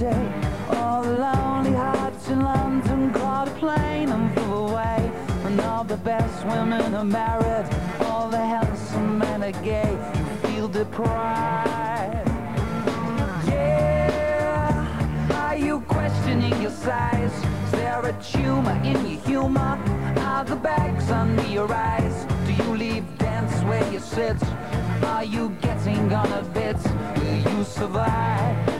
today. All the lonely hearts in London caught a plane and flew away. And all the best women are married, all the handsome men are gay. You feel deprived. Yeah, are you questioning your size? Is there a tumor in your humor? Are the bags under your eyes? Do you leave dance where you sit? Are you getting on a bit? Will you survive?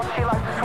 off. She likes